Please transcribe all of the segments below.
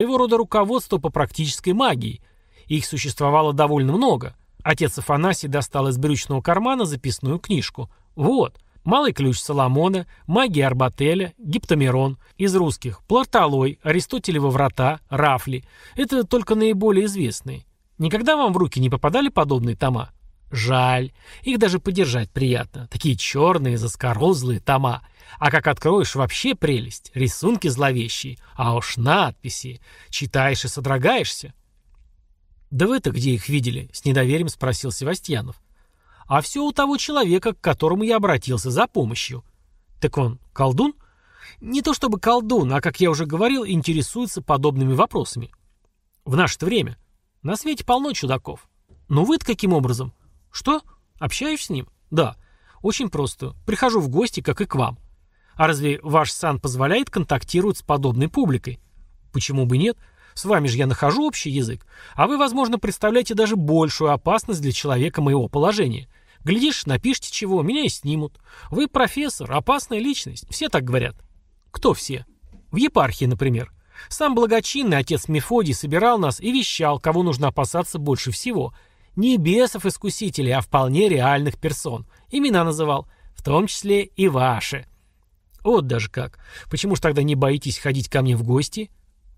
своего рода руководство по практической магии. Их существовало довольно много. Отец Афанасий достал из брючного кармана записную книжку. Вот. Малый ключ Соломона, магия Арбателя, Гиптомерон. Из русских Пларталой, Аристотелева врата, Рафли. Это только наиболее известные. Никогда вам в руки не попадали подобные тома? Жаль. Их даже подержать приятно. Такие черные, заскорозлые тома. А как откроешь, вообще прелесть. Рисунки зловещие. А уж надписи. Читаешь и содрогаешься. «Да вы-то где их видели?» — с недоверием спросил Севастьянов. «А все у того человека, к которому я обратился за помощью». «Так он колдун?» «Не то чтобы колдун, а, как я уже говорил, интересуется подобными вопросами». «В наше время. На свете полно чудаков. Но вы-то каким образом?» «Что? Общаюсь с ним?» «Да. Очень просто. Прихожу в гости, как и к вам. А разве ваш сан позволяет контактировать с подобной публикой?» «Почему бы нет?» С вами же я нахожу общий язык, а вы, возможно, представляете даже большую опасность для человека моего положения. Глядишь, напишите чего, меня и снимут. Вы профессор, опасная личность, все так говорят. Кто все? В епархии, например. Сам благочинный отец Мефодий собирал нас и вещал, кого нужно опасаться больше всего. Не бесов-искусителей, а вполне реальных персон. Имена называл, в том числе и ваши. Вот даже как. Почему ж тогда не боитесь ходить ко мне в гости?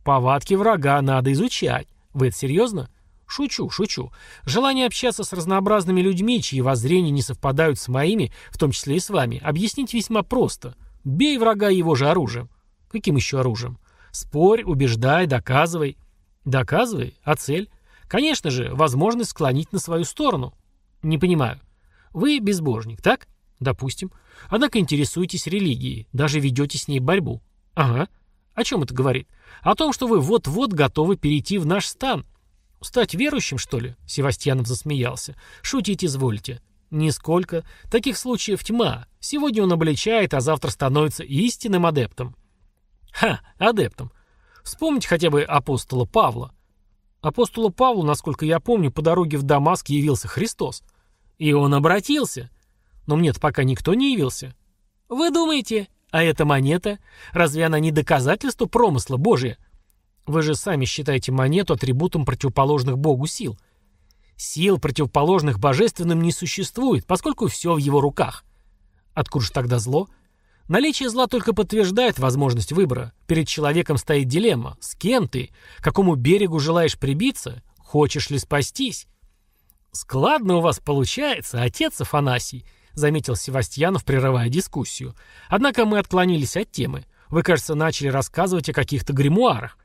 Повадки врага надо изучать. Вы это серьезно? Шучу, шучу. Желание общаться с разнообразными людьми, чьи воззрения не совпадают с моими, в том числе и с вами, объяснить весьма просто. Бей врага его же оружием. Каким еще оружием? Спорь, убеждай, доказывай. Доказывай? А цель? Конечно же, возможность склонить на свою сторону. Не понимаю. Вы безбожник, так? Допустим. Однако интересуетесь религией, даже ведете с ней борьбу. Ага. О чем это говорит? О том, что вы вот-вот готовы перейти в наш стан. Стать верующим, что ли? Севастьянов засмеялся. Шутить извольте. Нисколько. Таких случаев тьма. Сегодня он обличает, а завтра становится истинным адептом. Ха, адептом. Вспомните хотя бы апостола Павла. Апостолу Павлу, насколько я помню, по дороге в Дамаск явился Христос. И он обратился. Но мне пока никто не явился. Вы думаете, а эта монета? Разве она не доказательство промысла Божия? Вы же сами считаете монету атрибутом противоположных Богу сил. Сил, противоположных божественным, не существует, поскольку все в его руках. Откуда же тогда зло? Наличие зла только подтверждает возможность выбора. Перед человеком стоит дилемма. С кем ты? К какому берегу желаешь прибиться? Хочешь ли спастись? Складно у вас получается, отец Афанасий. — заметил Севастьянов, прерывая дискуссию. «Однако мы отклонились от темы. Вы, кажется, начали рассказывать о каких-то гримуарах».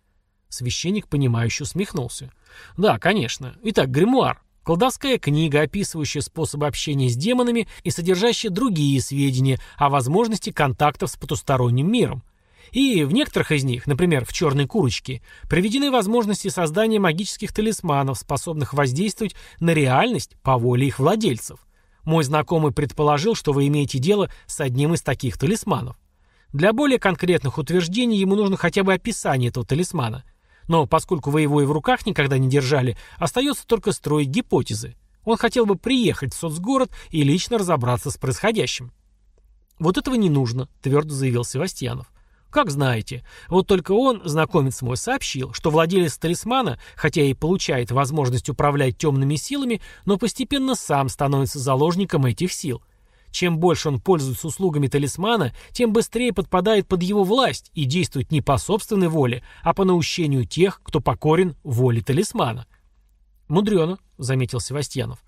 Священник, понимающе усмехнулся. «Да, конечно. Итак, гримуар. Колдовская книга, описывающая способы общения с демонами и содержащая другие сведения о возможности контактов с потусторонним миром. И в некоторых из них, например, в «Черной курочке», приведены возможности создания магических талисманов, способных воздействовать на реальность по воле их владельцев. Мой знакомый предположил, что вы имеете дело с одним из таких талисманов. Для более конкретных утверждений ему нужно хотя бы описание этого талисмана. Но поскольку вы его и в руках никогда не держали, остается только строить гипотезы. Он хотел бы приехать в соцгород и лично разобраться с происходящим. «Вот этого не нужно», — твердо заявил Севастьянов. Как знаете. Вот только он, знакомец мой, сообщил, что владелец талисмана, хотя и получает возможность управлять темными силами, но постепенно сам становится заложником этих сил. Чем больше он пользуется услугами талисмана, тем быстрее подпадает под его власть и действует не по собственной воле, а по наущению тех, кто покорен воле талисмана. «Мудрено», — заметил Севастьянов.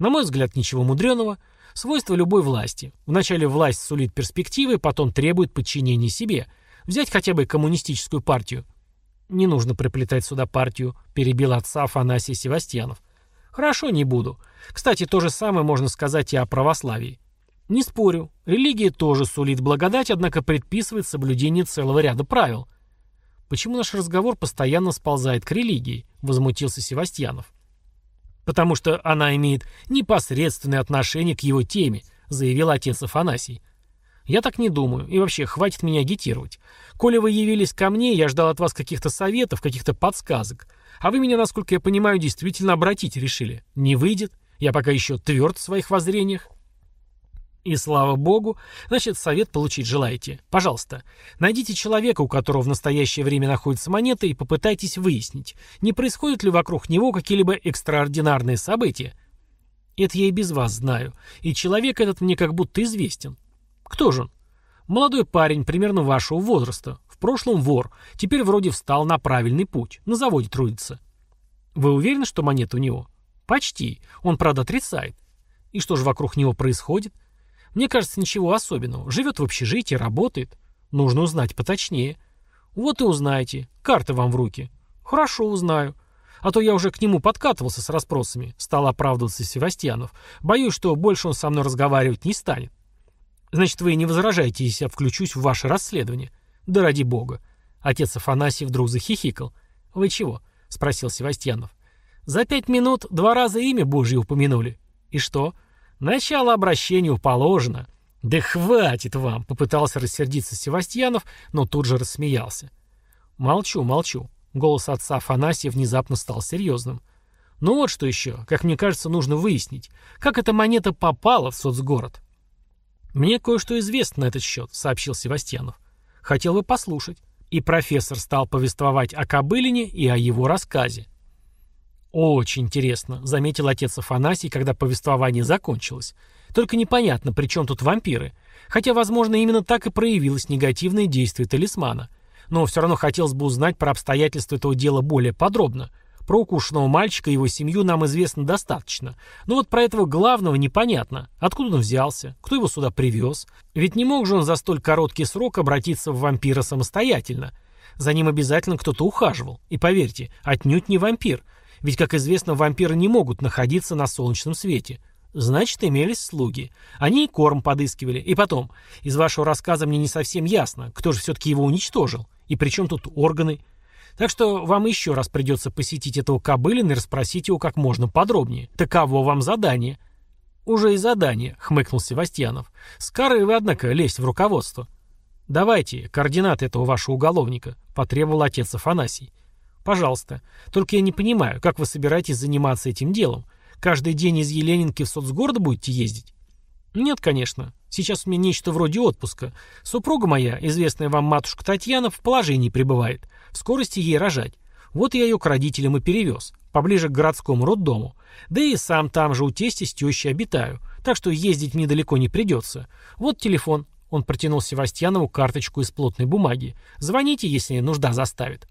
«На мой взгляд, ничего мудреного. Свойство любой власти. Вначале власть сулит перспективы, потом требует подчинения себе — Взять хотя бы коммунистическую партию. Не нужно приплетать сюда партию, перебил отца Афанасий Севастьянов. Хорошо, не буду. Кстати, то же самое можно сказать и о православии. Не спорю, религия тоже сулит благодать, однако предписывает соблюдение целого ряда правил. Почему наш разговор постоянно сползает к религии? Возмутился Севастьянов. Потому что она имеет непосредственное отношение к его теме, заявил отец Афанасий. Я так не думаю. И вообще, хватит меня агитировать. Коли вы явились ко мне, я ждал от вас каких-то советов, каких-то подсказок. А вы меня, насколько я понимаю, действительно обратить решили. Не выйдет. Я пока еще тверд в своих воззрениях. И слава богу, значит, совет получить желаете. Пожалуйста, найдите человека, у которого в настоящее время находится монета, и попытайтесь выяснить, не происходят ли вокруг него какие-либо экстраординарные события. Это я и без вас знаю, и человек этот мне как будто известен. Кто же он? Молодой парень, примерно вашего возраста, в прошлом вор, теперь вроде встал на правильный путь, на заводе трудится. Вы уверены, что монета у него? Почти. Он, правда, отрицает. И что же вокруг него происходит? Мне кажется, ничего особенного. Живет в общежитии, работает. Нужно узнать поточнее. Вот и узнаете. Карты вам в руки. Хорошо, узнаю. А то я уже к нему подкатывался с расспросами. Стал оправдываться Севастьянов. Боюсь, что больше он со мной разговаривать не станет. Значит, вы не возражаете, если я включусь в ваше расследование? Да ради бога. Отец Афанасий вдруг захихикал. Вы чего? Спросил Севастьянов. За пять минут два раза имя Божье упомянули. И что? Начало обращению положено. Да хватит вам, попытался рассердиться Севастьянов, но тут же рассмеялся. Молчу, молчу. Голос отца Афанасия внезапно стал серьезным. Ну вот что еще, как мне кажется, нужно выяснить, как эта монета попала в соцгород. Мне кое-что известно на этот счет, сообщил Севастьянов. Хотел бы послушать. И профессор стал повествовать о Кобылине и о его рассказе. «Очень интересно», — заметил отец Афанасий, когда повествование закончилось. «Только непонятно, при чем тут вампиры. Хотя, возможно, именно так и проявилось негативное действие талисмана. Но все равно хотелось бы узнать про обстоятельства этого дела более подробно. Про укушенного мальчика и его семью нам известно достаточно. Но вот про этого главного непонятно. Откуда он взялся? Кто его сюда привез? Ведь не мог же он за столь короткий срок обратиться в вампира самостоятельно. За ним обязательно кто-то ухаживал. И поверьте, отнюдь не вампир — ведь, как известно, вампиры не могут находиться на солнечном свете. Значит, имелись слуги. Они и корм подыскивали. И потом, из вашего рассказа мне не совсем ясно, кто же все-таки его уничтожил. И при чем тут органы? Так что вам еще раз придется посетить этого кобылина и расспросить его как можно подробнее. Таково вам задание. Уже и задание, хмыкнул Севастьянов. Скоры вы, однако, лезть в руководство. Давайте координаты этого вашего уголовника, потребовал отец Афанасий. Пожалуйста. Только я не понимаю, как вы собираетесь заниматься этим делом? Каждый день из Еленинки в соцгорода будете ездить? Нет, конечно. Сейчас у меня нечто вроде отпуска. Супруга моя, известная вам матушка Татьяна, в положении пребывает. В скорости ей рожать. Вот я ее к родителям и перевез. Поближе к городскому роддому. Да и сам там же у тести с тещей обитаю. Так что ездить мне далеко не придется. Вот телефон. Он протянул Севастьянову карточку из плотной бумаги. Звоните, если нужда заставит.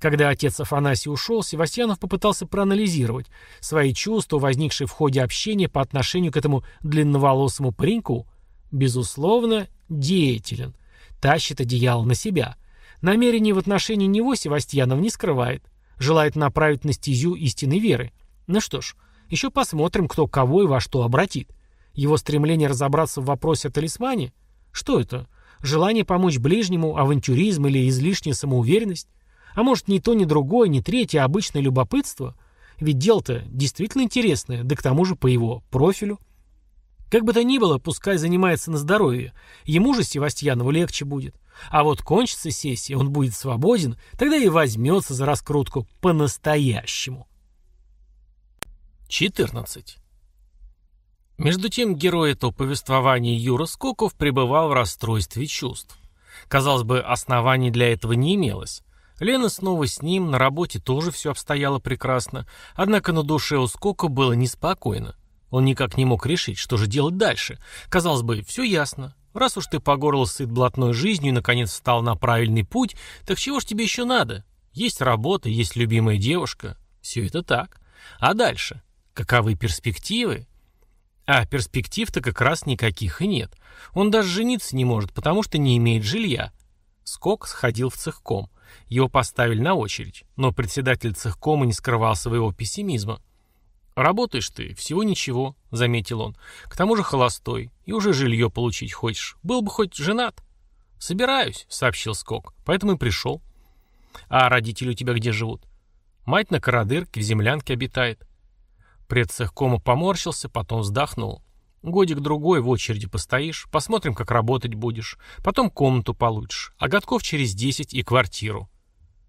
Когда отец Афанасий ушел, Севастьянов попытался проанализировать свои чувства, возникшие в ходе общения по отношению к этому длинноволосому пареньку. Безусловно, деятелен. Тащит одеяло на себя. Намерений в отношении него Севастьянов не скрывает. Желает направить на стезю истинной веры. Ну что ж, еще посмотрим, кто кого и во что обратит. Его стремление разобраться в вопросе о талисмане? Что это? Желание помочь ближнему, авантюризм или излишняя самоуверенность? А может, ни то, ни другое, ни третье, а обычное любопытство? Ведь дело-то действительно интересное, да к тому же по его профилю. Как бы то ни было, пускай занимается на здоровье. Ему же, Севастьянову, легче будет. А вот кончится сессия, он будет свободен, тогда и возьмется за раскрутку по-настоящему. 14. Между тем герой этого повествования Юра Скоков пребывал в расстройстве чувств. Казалось бы, оснований для этого не имелось. Лена снова с ним, на работе тоже все обстояло прекрасно, однако на душе у Скока было неспокойно. Он никак не мог решить, что же делать дальше. Казалось бы, все ясно. Раз уж ты по горло сыт блатной жизнью и наконец встал на правильный путь, так чего ж тебе еще надо? Есть работа, есть любимая девушка. Все это так. А дальше? Каковы перспективы? А перспектив-то как раз никаких и нет. Он даже жениться не может, потому что не имеет жилья. Скок сходил в цехком. Его поставили на очередь, но председатель цехкома не скрывал своего пессимизма. «Работаешь ты, всего ничего», — заметил он. «К тому же холостой, и уже жилье получить хочешь. Был бы хоть женат». «Собираюсь», — сообщил Скок, — «поэтому и пришел». «А родители у тебя где живут?» «Мать на Карадырке, в землянке обитает». Предцехкома поморщился, потом вздохнул. Годик-другой в очереди постоишь, посмотрим, как работать будешь. Потом комнату получишь, а годков через десять и квартиру.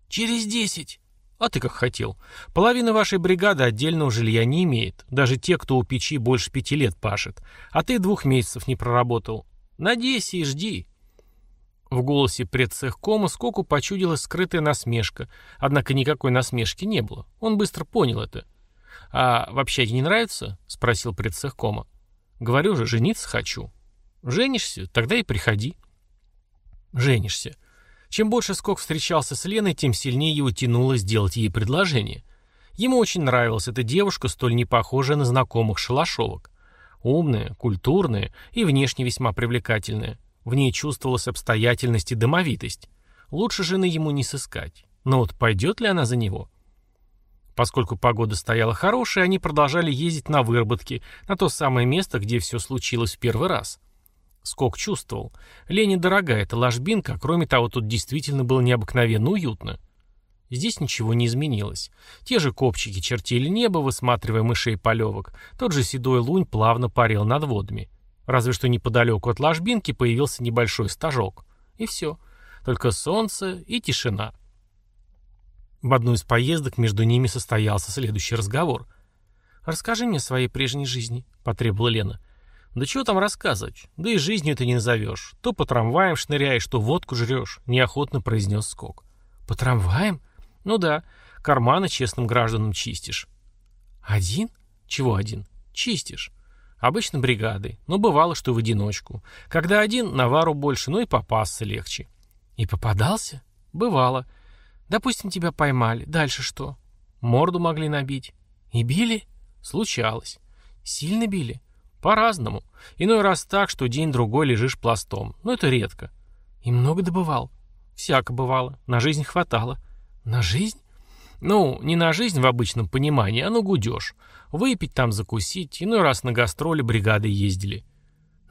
«Через десять!» А ты как хотел. Половина вашей бригады отдельного жилья не имеет. Даже те, кто у печи больше пяти лет пашет. А ты двух месяцев не проработал. Надейся и жди. В голосе предцехкома Скоку почудилась скрытая насмешка. Однако никакой насмешки не было. Он быстро понял это. «А в общаге не нравится?» — спросил предцехкома. «Говорю же, жениться хочу». «Женишься? Тогда и приходи». «Женишься». Чем больше Скок встречался с Леной, тем сильнее его тянуло сделать ей предложение. Ему очень нравилась эта девушка, столь не похожая на знакомых шалашовок. Умная, культурная и внешне весьма привлекательная. В ней чувствовалась обстоятельность и домовитость. Лучше жены ему не сыскать. Но вот пойдет ли она за него? Поскольку погода стояла хорошая, они продолжали ездить на выработки, на то самое место, где все случилось в первый раз. Скок чувствовал. Лене дорогая эта ложбинка, кроме того, тут действительно было необыкновенно уютно. Здесь ничего не изменилось. Те же копчики чертили небо, высматривая мышей полевок. Тот же седой лунь плавно парил над водами. Разве что неподалеку от ложбинки появился небольшой стажок. И все. Только солнце и тишина. В одну из поездок между ними состоялся следующий разговор. «Расскажи мне о своей прежней жизни», — потребовала Лена. «Да чего там рассказывать? Да и жизнью ты не назовешь. То по трамваям шныряешь, то водку жрешь», — неохотно произнес Скок. «По трамваям? Ну да, карманы честным гражданам чистишь». «Один? Чего один? Чистишь. Обычно бригадой, но бывало, что в одиночку. Когда один, навару больше, но и попасться легче». «И попадался?» «Бывало. Допустим, тебя поймали. Дальше что?» «Морду могли набить». «И били?» «Случалось». «Сильно били?» По-разному. Иной раз так, что день-другой лежишь пластом. Но это редко. И много добывал? Всяко бывало. На жизнь хватало. На жизнь? Ну, не на жизнь в обычном понимании, а на гудеж. Выпить там, закусить. Иной раз на гастроли бригады ездили.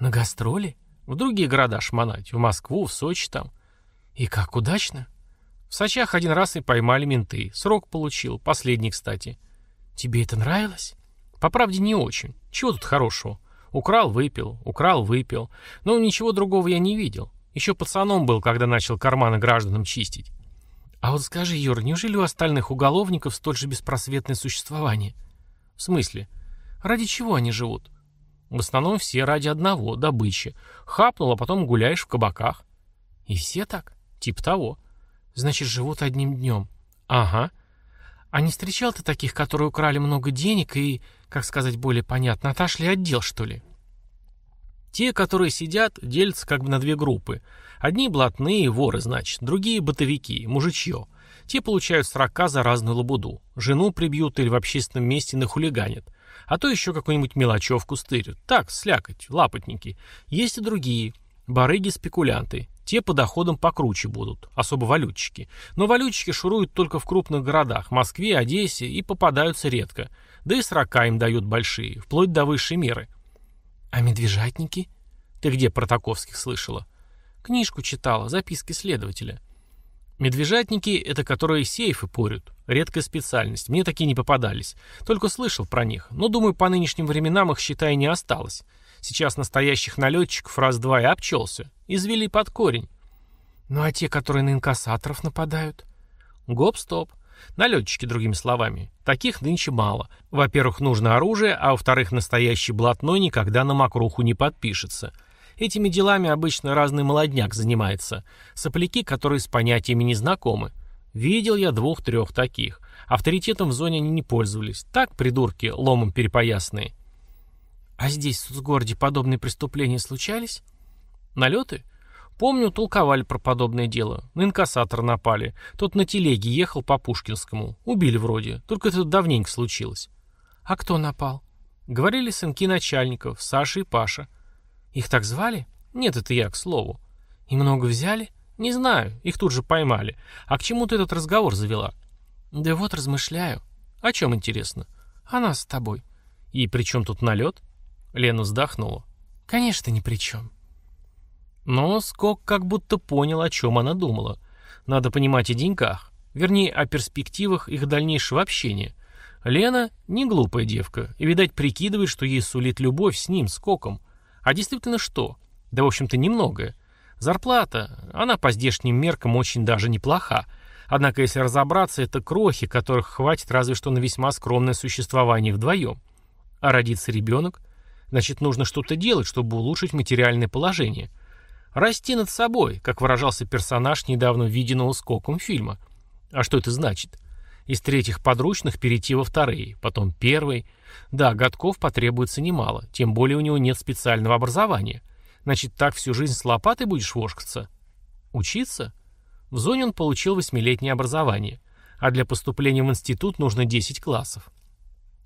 На гастроли? В другие города шмонать. В Москву, в Сочи там. И как удачно? В Сочах один раз и поймали менты. Срок получил. Последний, кстати. Тебе это нравилось? По правде, не очень. Чего тут хорошего? Украл, выпил, украл, выпил. Но ничего другого я не видел. Еще пацаном был, когда начал карманы гражданам чистить. А вот скажи, Юр, неужели у остальных уголовников столь же беспросветное существование? В смысле? Ради чего они живут? В основном все ради одного, добычи. Хапнул, а потом гуляешь в кабаках. И все так? Тип того. Значит, живут одним днем. Ага. А не встречал ты таких, которые украли много денег и, как сказать более понятно, отошли отдел, что ли? Те, которые сидят, делятся как бы на две группы. Одни блатные, воры, значит, другие бытовики, мужичье. Те получают срока за разную лабуду. Жену прибьют или в общественном месте нахулиганят. А то еще какую-нибудь мелочевку стырят. Так, слякоть, лапотники. Есть и другие. Барыги-спекулянты. Те по доходам покруче будут, особо валютчики. Но валютчики шуруют только в крупных городах, Москве, Одессе, и попадаются редко. Да и срока им дают большие, вплоть до высшей меры. А медвежатники? Ты где про Таковских слышала? Книжку читала, записки следователя. Медвежатники — это которые сейфы порют. Редкая специальность. Мне такие не попадались. Только слышал про них. Но, думаю, по нынешним временам их, считай, не осталось. Сейчас настоящих налетчиков раз-два и обчелся. Извели под корень. Ну а те, которые на инкассаторов нападают? Гоп-стоп. Налетчики, другими словами. Таких нынче мало. Во-первых, нужно оружие, а во-вторых, настоящий блатной никогда на мокруху не подпишется. Этими делами обычно разный молодняк занимается. Сопляки, которые с понятиями не знакомы. Видел я двух-трех таких. Авторитетом в зоне они не пользовались. Так, придурки, ломом перепоясные. А здесь, в городе, подобные преступления случались? Налеты? Помню, толковали про подобное дело. На инкассатор напали. Тот на телеге ехал по Пушкинскому. Убили вроде. Только это давненько случилось. А кто напал? Говорили сынки начальников, Саша и Паша. Их так звали? Нет, это я, к слову. И много взяли? Не знаю, их тут же поймали. А к чему ты этот разговор завела? Да вот размышляю. О чем интересно? О нас с тобой. И при чем тут налет? Лена вздохнула. «Конечно, ни при чем». Но Скок как будто понял, о чем она думала. Надо понимать о деньгах. Вернее, о перспективах их дальнейшего общения. Лена не глупая девка, и, видать, прикидывает, что ей сулит любовь с ним, Скоком. А действительно что? Да, в общем-то, немногое. Зарплата, она по здешним меркам очень даже неплоха. Однако, если разобраться, это крохи, которых хватит разве что на весьма скромное существование вдвоем. А родится ребенок, значит, нужно что-то делать, чтобы улучшить материальное положение. Расти над собой, как выражался персонаж недавно виденного скоком фильма. А что это значит? Из третьих подручных перейти во вторые, потом первый. Да, годков потребуется немало, тем более у него нет специального образования. Значит, так всю жизнь с лопатой будешь вошкаться? Учиться? В зоне он получил восьмилетнее образование, а для поступления в институт нужно 10 классов.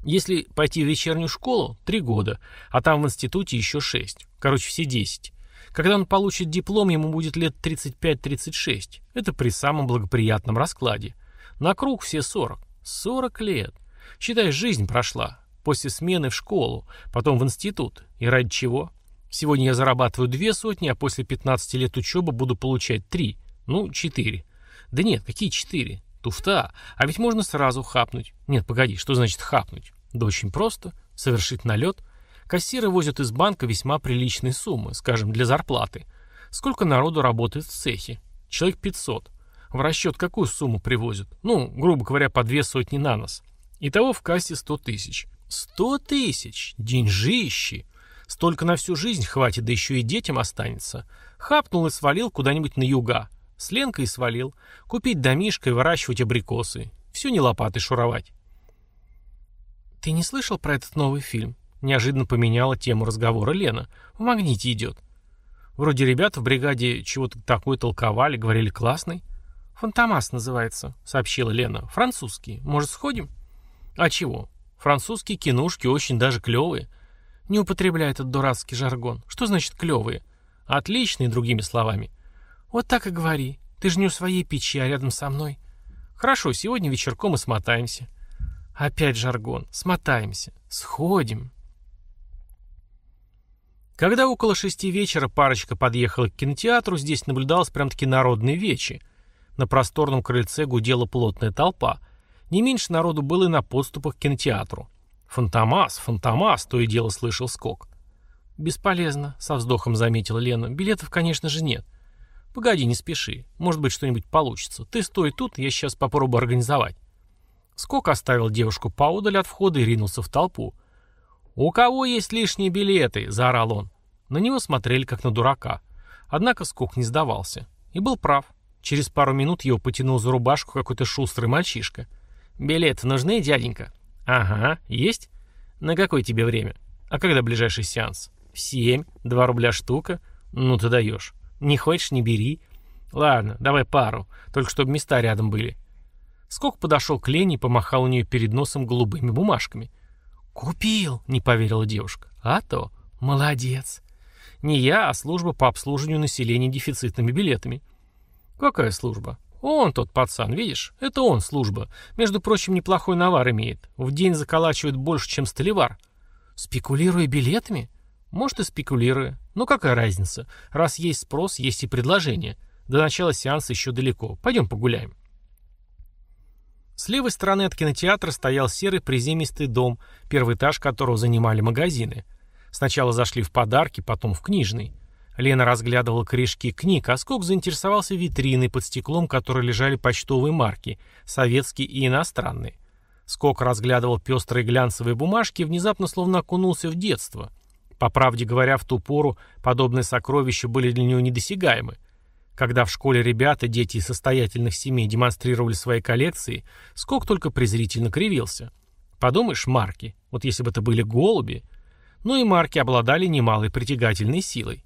Если пойти в вечернюю школу – 3 года, а там в институте еще 6. Короче, все 10. Когда он получит диплом, ему будет лет 35-36. Это при самом благоприятном раскладе. На круг все 40. 40 лет. Считай, жизнь прошла. После смены в школу, потом в институт. И ради чего? Сегодня я зарабатываю две сотни, а после 15 лет учебы буду получать три. Ну, четыре. Да нет, какие четыре? Туфта. А ведь можно сразу хапнуть. Нет, погоди, что значит хапнуть? Да очень просто. Совершить налет. Кассиры возят из банка весьма приличные суммы, скажем, для зарплаты. Сколько народу работает в цехе? Человек 500. В расчет какую сумму привозят? Ну, грубо говоря, по две сотни на нос. Итого в кассе 100 тысяч. 100 тысяч! Деньжищи! Столько на всю жизнь хватит, да еще и детям останется. Хапнул и свалил куда-нибудь на юга. С Ленкой свалил. Купить домишко и выращивать абрикосы. Все не лопатой шуровать. «Ты не слышал про этот новый фильм?» Неожиданно поменяла тему разговора Лена. «В магните идет». Вроде ребята в бригаде чего-то такое толковали, говорили классный. «Фантомас называется», — сообщила Лена. «Французский. Может, сходим?» «А чего? Французские кинушки очень даже клевые. Не употребляй этот дурацкий жаргон. Что значит клевые? Отличные, другими словами. «Вот так и говори. Ты же не у своей печи, а рядом со мной». «Хорошо, сегодня вечерком мы смотаемся». «Опять жаргон. Смотаемся. Сходим». Когда около шести вечера парочка подъехала к кинотеатру, здесь наблюдалось прям-таки народные вечи. На просторном крыльце гудела плотная толпа. Не меньше народу было и на подступах к кинотеатру. «Фантомас, Фантомас!» — то и дело слышал скок. «Бесполезно», — со вздохом заметила Лена. «Билетов, конечно же, нет». «Погоди, не спеши. Может быть, что-нибудь получится. Ты стой тут, я сейчас попробую организовать». Скок оставил девушку поодаль от входа и ринулся в толпу. «У кого есть лишние билеты?» — заорал он. На него смотрели как на дурака. Однако Скок не сдавался. И был прав. Через пару минут его потянул за рубашку какой-то шустрый мальчишка. «Билеты нужны, дяденька?» «Ага, есть. На какое тебе время? А когда ближайший сеанс?» «В семь. Два рубля штука. Ну ты даешь». Не хочешь, не бери. Ладно, давай пару, только чтобы места рядом были. Скок подошел к Лене и помахал у нее перед носом голубыми бумажками. «Купил!» — не поверила девушка. «А то! Молодец!» «Не я, а служба по обслуживанию населения дефицитными билетами». «Какая служба?» «Он тот пацан, видишь? Это он служба. Между прочим, неплохой навар имеет. В день заколачивает больше, чем столевар». «Спекулируя билетами?» Может и спекулируя. Но какая разница? Раз есть спрос, есть и предложение. До начала сеанса еще далеко. Пойдем погуляем. С левой стороны от кинотеатра стоял серый приземистый дом, первый этаж которого занимали магазины. Сначала зашли в подарки, потом в книжный. Лена разглядывала корешки книг, а Скок заинтересовался витриной под стеклом, которой лежали почтовые марки, советские и иностранные. Скок разглядывал пестрые глянцевые бумажки и внезапно словно окунулся в детство. По правде говоря, в ту пору подобные сокровища были для него недосягаемы. Когда в школе ребята, дети из состоятельных семей демонстрировали свои коллекции, Скок только презрительно кривился. Подумаешь, марки. Вот если бы это были голуби. Ну и марки обладали немалой притягательной силой.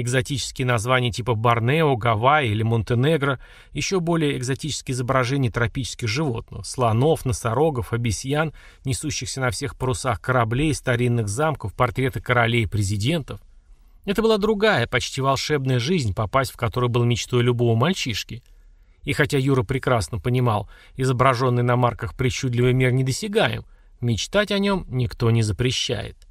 Экзотические названия типа Борнео, Гавайи или Монтенегро, еще более экзотические изображения тропических животных, слонов, носорогов, обезьян, несущихся на всех парусах кораблей, старинных замков, портреты королей и президентов. Это была другая, почти волшебная жизнь, попасть в которую был мечтой любого мальчишки. И хотя Юра прекрасно понимал, изображенный на марках причудливый мир недосягаем, мечтать о нем никто не запрещает.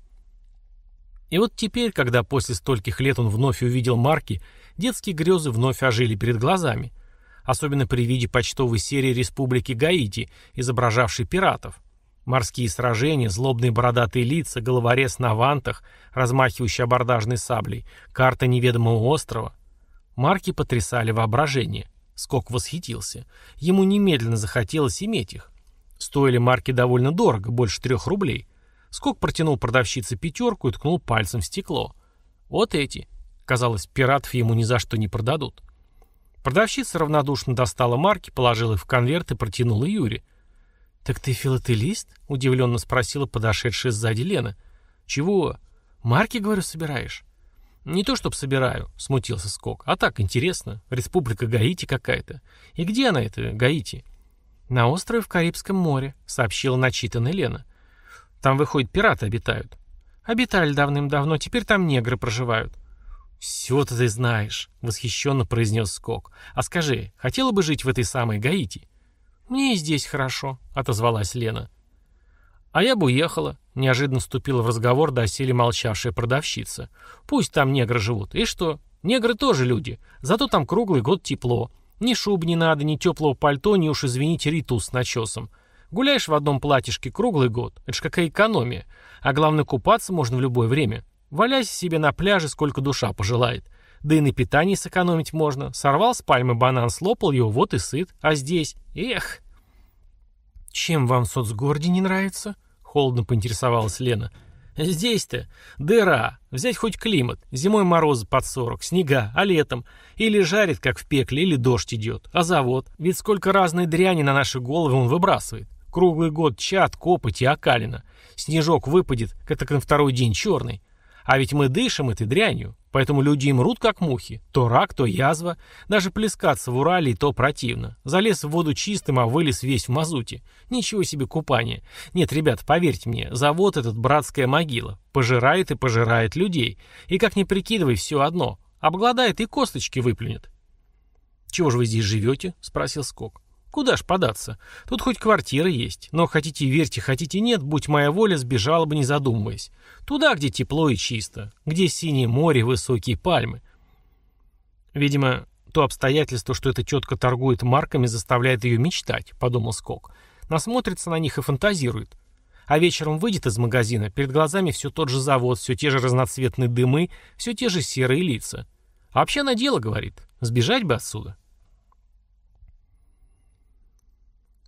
И вот теперь, когда после стольких лет он вновь увидел марки, детские грезы вновь ожили перед глазами. Особенно при виде почтовой серии Республики Гаити, изображавшей пиратов. Морские сражения, злобные бородатые лица, головорез на вантах, размахивающий абордажной саблей, карта неведомого острова. Марки потрясали воображение. Скок восхитился. Ему немедленно захотелось иметь их. Стоили марки довольно дорого, больше трех рублей. Скок протянул продавщице пятерку и ткнул пальцем в стекло. Вот эти. Казалось, пиратов ему ни за что не продадут. Продавщица равнодушно достала марки, положила их в конверт и протянула Юре. «Так ты филателист?» — удивленно спросила подошедшая сзади Лена. «Чего? Марки, говорю, собираешь?» «Не то, чтоб собираю», — смутился Скок. «А так, интересно. Республика Гаити какая-то. И где она, это Гаити?» «На острове в Карибском море», — сообщила начитанная Лена. «Там, выходит, пираты обитают». «Обитали давным-давно, теперь там негры проживают». «Все-то ты знаешь», — восхищенно произнес Скок. «А скажи, хотела бы жить в этой самой Гаити?» «Мне и здесь хорошо», — отозвалась Лена. «А я бы уехала», — неожиданно вступила в разговор доселе молчавшая продавщица. «Пусть там негры живут. И что? Негры тоже люди. Зато там круглый год тепло. Ни шуб не надо, ни теплого пальто, ни уж, извините, ритус с начесом. Гуляешь в одном платьишке круглый год. Это ж какая экономия. А главное, купаться можно в любое время. Валяйся себе на пляже, сколько душа пожелает. Да и на питании сэкономить можно. Сорвал с пальмы банан, слопал его, вот и сыт. А здесь... Эх! Чем вам в соцгороде не нравится? Холодно поинтересовалась Лена. — Здесь-то дыра. Взять хоть климат. Зимой морозы под 40, снега, а летом или жарит, как в пекле, или дождь идет. А завод? Ведь сколько разной дряни на наши головы он выбрасывает. Круглый год чат, копоть и окалина. Снежок выпадет, как на второй день черный. А ведь мы дышим этой дрянью, поэтому люди и мрут как мухи. То рак, то язва. Даже плескаться в Урале и то противно. Залез в воду чистым, а вылез весь в мазуте. Ничего себе купание. Нет, ребят, поверьте мне, завод этот братская могила. Пожирает и пожирает людей. И как ни прикидывай, все одно. Обгладает и косточки выплюнет. «Чего же вы здесь живете?» — спросил Скок. Куда ж податься? Тут хоть квартира есть. Но хотите верьте, хотите нет, будь моя воля, сбежала бы не задумываясь. Туда, где тепло и чисто. Где синее море, высокие пальмы. Видимо, то обстоятельство, что эта тетка торгует марками, заставляет ее мечтать, подумал Скок. Насмотрится на них и фантазирует. А вечером выйдет из магазина, перед глазами все тот же завод, все те же разноцветные дымы, все те же серые лица. А вообще на дело, говорит. Сбежать бы отсюда.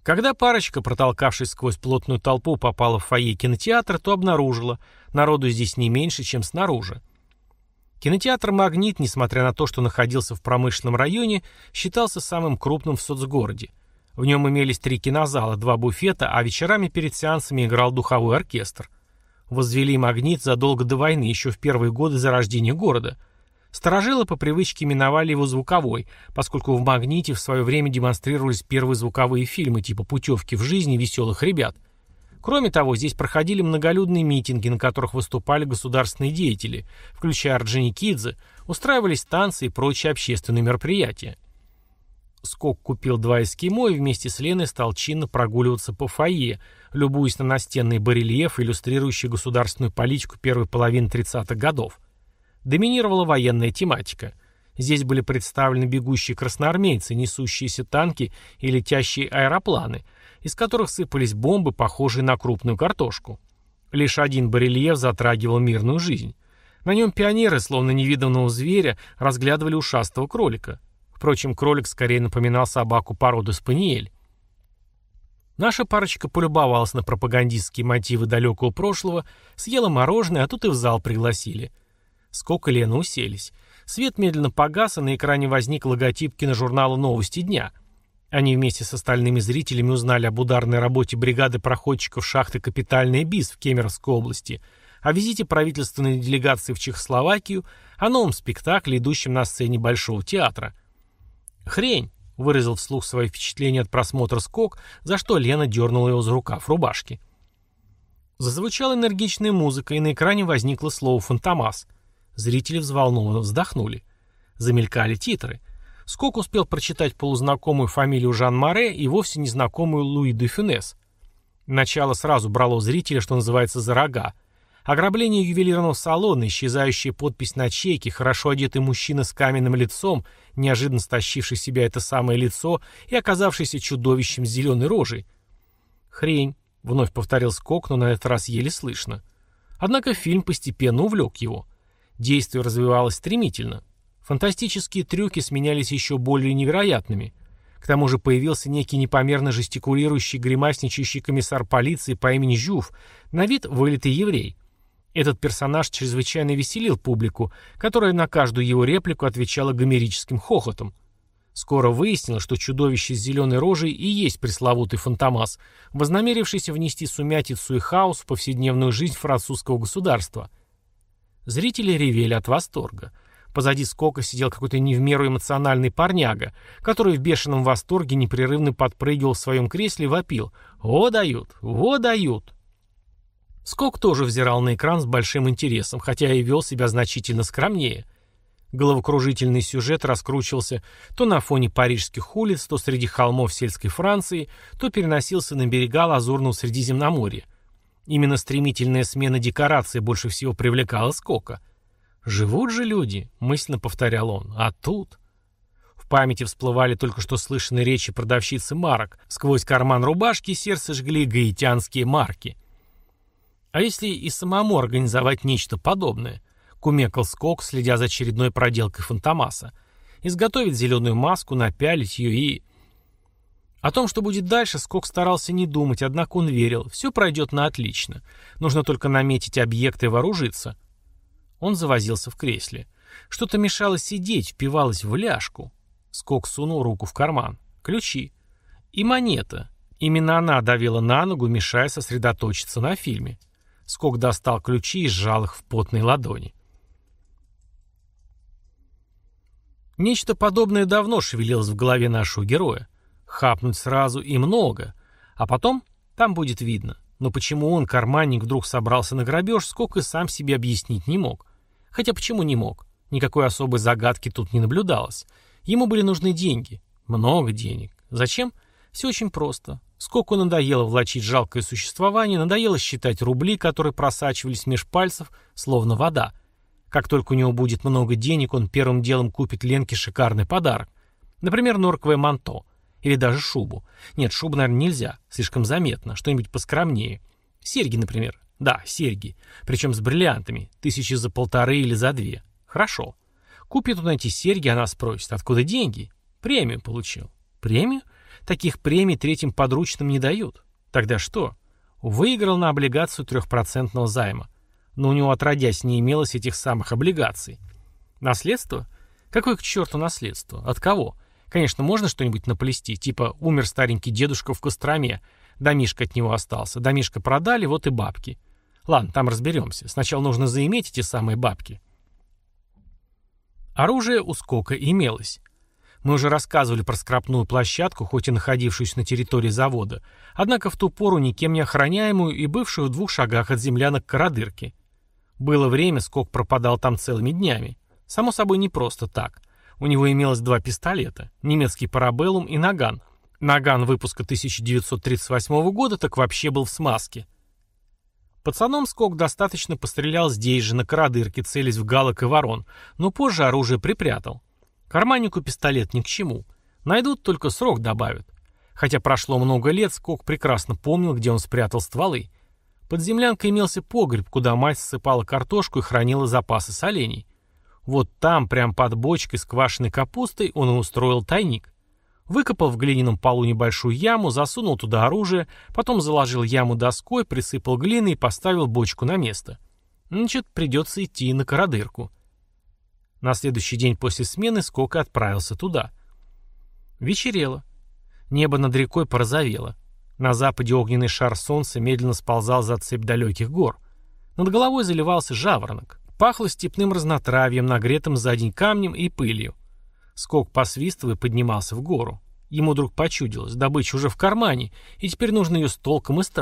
Когда парочка, протолкавшись сквозь плотную толпу, попала в фойе кинотеатра, то обнаружила, народу здесь не меньше, чем снаружи. Кинотеатр «Магнит», несмотря на то, что находился в промышленном районе, считался самым крупным в соцгороде. В нем имелись три кинозала, два буфета, а вечерами перед сеансами играл духовой оркестр. Возвели «Магнит» задолго до войны, еще в первые годы зарождения города – Сторожилы по привычке именовали его звуковой, поскольку в «Магните» в свое время демонстрировались первые звуковые фильмы типа «Путевки в жизни веселых ребят». Кроме того, здесь проходили многолюдные митинги, на которых выступали государственные деятели, включая Орджоникидзе, устраивались танцы и прочие общественные мероприятия. Скок купил два эскимо и вместе с Леной стал чинно прогуливаться по фойе, любуясь на настенный барельеф, иллюстрирующий государственную политику первой половины 30-х годов. Доминировала военная тематика. Здесь были представлены бегущие красноармейцы, несущиеся танки и летящие аэропланы, из которых сыпались бомбы, похожие на крупную картошку. Лишь один барельеф затрагивал мирную жизнь. На нем пионеры, словно невиданного зверя, разглядывали ушастого кролика. Впрочем, кролик скорее напоминал собаку породы спаниель. Наша парочка полюбовалась на пропагандистские мотивы далекого прошлого, съела мороженое, а тут и в зал пригласили. Скок и Лена уселись. Свет медленно погас, и на экране возник логотип киножурнала «Новости дня». Они вместе с остальными зрителями узнали об ударной работе бригады проходчиков шахты «Капитальная БИС» в Кемеровской области, о визите правительственной делегации в Чехословакию, о новом спектакле, идущем на сцене Большого театра. «Хрень!» — выразил вслух свои впечатления от просмотра «Скок», за что Лена дернула его за рукав рубашки. Зазвучала энергичная музыка, и на экране возникло слово «Фантомас». Зрители взволнованно вздохнули. Замелькали титры. Скок успел прочитать полузнакомую фамилию Жан Маре и вовсе незнакомую Луи де Фюнес. Начало сразу брало зрителя, что называется, за рога. Ограбление ювелирного салона, исчезающая подпись на чеке, хорошо одетый мужчина с каменным лицом, неожиданно стащивший себя это самое лицо и оказавшийся чудовищем с зеленой рожей. «Хрень», — вновь повторил Скок, но на этот раз еле слышно. Однако фильм постепенно увлек его. Действие развивалось стремительно. Фантастические трюки сменялись еще более невероятными. К тому же появился некий непомерно жестикулирующий, гримасничающий комиссар полиции по имени Жюв, на вид вылитый еврей. Этот персонаж чрезвычайно веселил публику, которая на каждую его реплику отвечала гомерическим хохотом. Скоро выяснилось, что чудовище с зеленой рожей и есть пресловутый фантомас, вознамерившийся внести сумятицу и хаос в повседневную жизнь французского государства. Зрители ревели от восторга. Позади скока сидел какой-то не в меру эмоциональный парняга, который в бешеном восторге непрерывно подпрыгивал в своем кресле и вопил «О, дают! О, дают!». Скок тоже взирал на экран с большим интересом, хотя и вел себя значительно скромнее. Головокружительный сюжет раскручивался то на фоне парижских улиц, то среди холмов сельской Франции, то переносился на берега Лазурного Средиземноморья. Именно стремительная смена декораций больше всего привлекала Скока. «Живут же люди», — мысленно повторял он, — «а тут...» В памяти всплывали только что слышанные речи продавщицы марок. Сквозь карман рубашки сердце жгли гаитянские марки. А если и самому организовать нечто подобное? Кумекал Скок, следя за очередной проделкой Фантомаса. Изготовить зеленую маску, напялить ее и... О том, что будет дальше, Скок старался не думать, однако он верил. Все пройдет на отлично. Нужно только наметить объекты и вооружиться. Он завозился в кресле. Что-то мешало сидеть, впивалось в ляжку. Скок сунул руку в карман. Ключи. И монета. Именно она давила на ногу, мешая сосредоточиться на фильме. Скок достал ключи и сжал их в потной ладони. Нечто подобное давно шевелилось в голове нашего героя. Хапнуть сразу и много. А потом там будет видно. Но почему он, карманник, вдруг собрался на грабеж, Скок и сам себе объяснить не мог. Хотя почему не мог? Никакой особой загадки тут не наблюдалось. Ему были нужны деньги. Много денег. Зачем? Все очень просто. Скоку надоело влачить жалкое существование, надоело считать рубли, которые просачивались меж пальцев, словно вода. Как только у него будет много денег, он первым делом купит Ленке шикарный подарок. Например, норковое манто. Или даже шубу. Нет, шубу, наверное, нельзя. Слишком заметно. Что-нибудь поскромнее. Серьги, например. Да, серьги. Причем с бриллиантами. Тысячи за полторы или за две. Хорошо. Купит он эти серьги, она спросит, откуда деньги? Премию получил. Премию? Таких премий третьим подручным не дают. Тогда что? Выиграл на облигацию трехпроцентного займа. Но у него отродясь не имелось этих самых облигаций. Наследство? Какое к черту наследство? От кого? Конечно, можно что-нибудь наплести, типа умер старенький дедушка в Костроме, домишка от него остался, домишка продали, вот и бабки. Ладно, там разберемся. Сначала нужно заиметь эти самые бабки. Оружие у Скока имелось. Мы уже рассказывали про скрапную площадку, хоть и находившуюся на территории завода, однако в ту пору никем не охраняемую и бывшую в двух шагах от землянок Карадырки. Было время, Скок пропадал там целыми днями. Само собой, не просто так. У него имелось два пистолета, немецкий парабеллум и наган. Наган выпуска 1938 года так вообще был в смазке. Пацаном Скок достаточно пострелял здесь же, на Карадырке, целясь в галок и ворон, но позже оружие припрятал. Карманнику пистолет ни к чему. Найдут, только срок добавят. Хотя прошло много лет, Скок прекрасно помнил, где он спрятал стволы. Под землянкой имелся погреб, куда мать ссыпала картошку и хранила запасы солений. Вот там, прямо под бочкой с квашеной капустой, он и устроил тайник. Выкопал в глиняном полу небольшую яму, засунул туда оружие, потом заложил яму доской, присыпал глиной и поставил бочку на место. Значит, придется идти на кородырку. На следующий день после смены Скока отправился туда. Вечерело. Небо над рекой порозовело. На западе огненный шар солнца медленно сползал за цепь далеких гор. Над головой заливался жаворонок. Пахло степным разнотравьем, нагретым за день камнем и пылью. Скок посвистывая поднимался в гору. Ему вдруг почудилось, добыча уже в кармане, и теперь нужно ее с толком истратить.